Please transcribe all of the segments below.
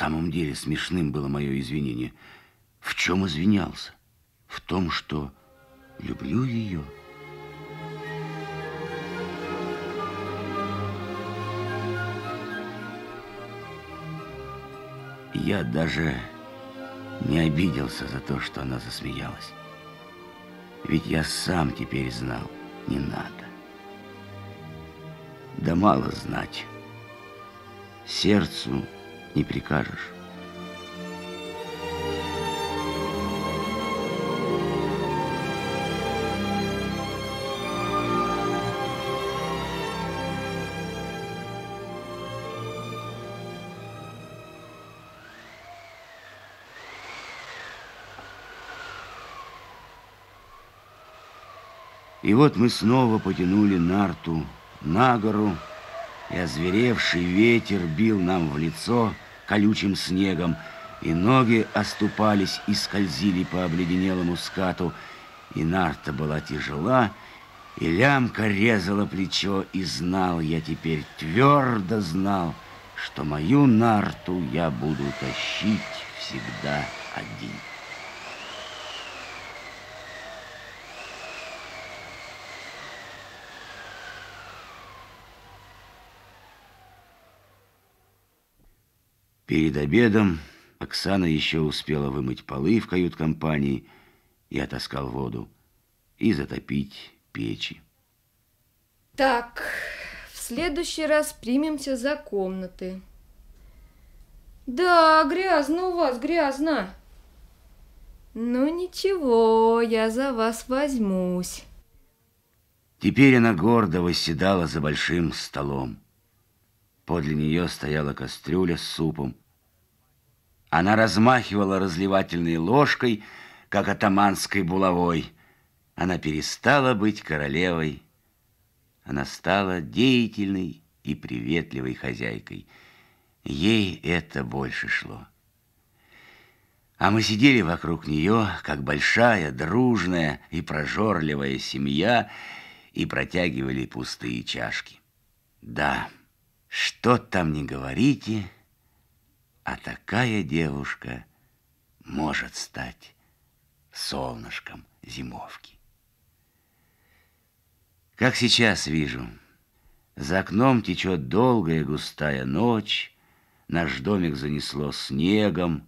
самом деле смешным было мое извинение. В чем извинялся? В том, что люблю ее. Я даже не обиделся за то, что она засмеялась. Ведь я сам теперь знал, не надо. Да мало знать. Сердцу не прикажешь. И вот мы снова потянули нарту на гору, и озверевший ветер бил нам в лицо колючим снегом, и ноги оступались и скользили по обледенелому скату, и нарта была тяжела, и лямка резала плечо, и знал я теперь, твердо знал, что мою нарту я буду тащить всегда один. Перед обедом Оксана еще успела вымыть полы в кают-компании и отаскал воду, и затопить печи. Так, в следующий раз примемся за комнаты. Да, грязно у вас, грязно. Ну ничего, я за вас возьмусь. Теперь она гордо восседала за большим столом. Подле нее стояла кастрюля с супом. Она размахивала разливательной ложкой, как атаманской булавой. Она перестала быть королевой. Она стала деятельной и приветливой хозяйкой. Ей это больше шло. А мы сидели вокруг нее, как большая, дружная и прожорливая семья, и протягивали пустые чашки. Да, что там не говорите, а такая девушка может стать солнышком зимовки. Как сейчас вижу, за окном течет долгая густая ночь, наш домик занесло снегом,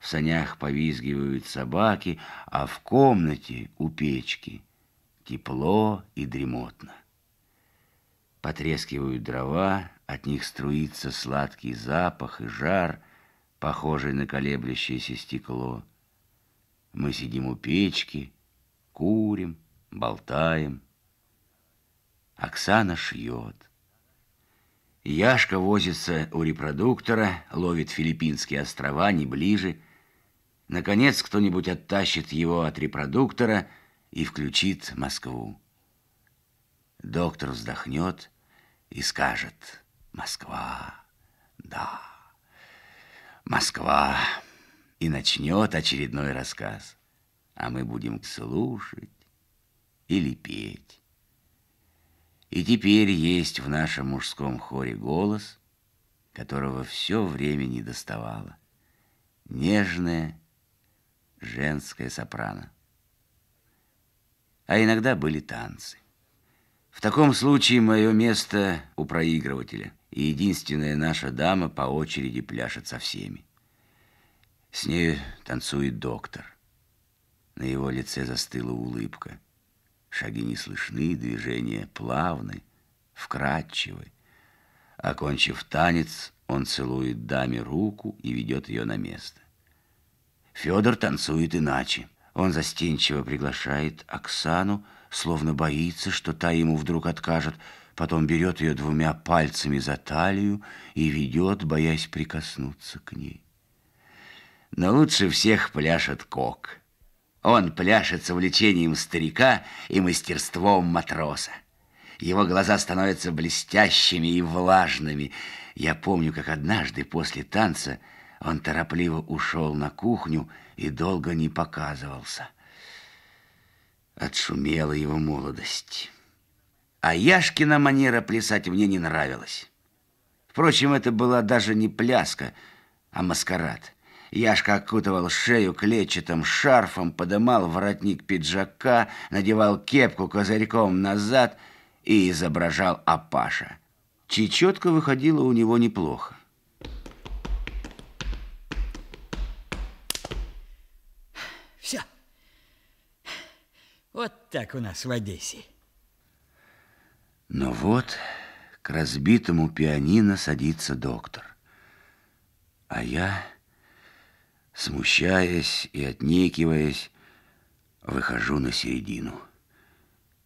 в санях повизгивают собаки, а в комнате у печки тепло и дремотно. Потрескивают дрова, от них струится сладкий запах и жар, похожий на колеблющееся стекло. Мы сидим у печки, курим, болтаем. Оксана шьет. Яшка возится у репродуктора, ловит филиппинские острова не ближе. Наконец кто-нибудь оттащит его от репродуктора и включит Москву. Доктор вздохнет и скажет «Москва, да, Москва». И начнет очередной рассказ, а мы будем слушать или петь. И теперь есть в нашем мужском хоре голос, которого все время не доставало. Нежная женская сопрано. А иногда были танцы. В таком случае мое место у проигрывателя, и единственная наша дама по очереди пляшет со всеми. С нею танцует доктор. На его лице застыла улыбка. Шаги не слышны, движения плавны, вкрадчивы. Окончив танец, он целует даме руку и ведет ее на место. Федор танцует иначе. Он застенчиво приглашает Оксану, словно боится, что та ему вдруг откажет, потом берет ее двумя пальцами за талию и ведет, боясь прикоснуться к ней. Но лучше всех пляшет Кок. Он пляшет с увлечением старика и мастерством матроса. Его глаза становятся блестящими и влажными. Я помню, как однажды после танца он торопливо ушел на кухню и долго не показывался. Отшумела его молодость. А Яшкина манера плясать мне не нравилась. Впрочем, это была даже не пляска, а маскарад. Яшка окутывал шею клетчатым шарфом, подымал воротник пиджака, надевал кепку козырьком назад и изображал Апаша. Чечетка выходила у него неплохо. Вот так у нас в Одессе. Но вот к разбитому пианино садится доктор. А я, смущаясь и отнекиваясь, выхожу на середину.